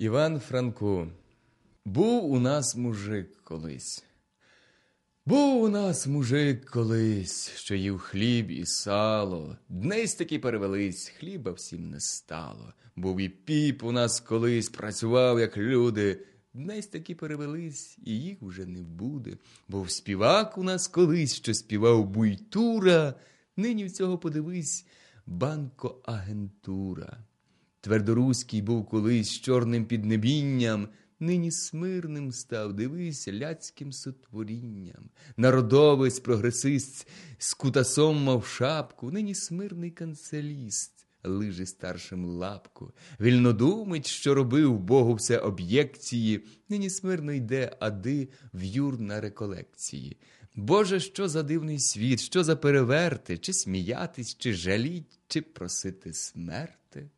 Іван Франко, був у нас мужик колись. Був у нас мужик колись, що їв хліб і сало. Днесь таки перевелись, хліба всім не стало. Був і піп у нас колись, працював, як люди. Днесь таки перевелись, і їх уже не буде. Був співак у нас колись, що співав буйтура. Нині в цього подивись банкоагентура. Твердоруський був колись чорним піднебінням, нині смирним став, дивись, ляцьким сотворінням. Народовець, прогресист, з кутасом мав шапку, нині смирний канцеліст, лиже старшим лапку. Вільнодумець, що робив Богу все об'єкції, нині смирно йде ади в юр на реколекції. Боже, що за дивний світ, що за переверти, чи сміятись, чи жаліть, чи просити смерти?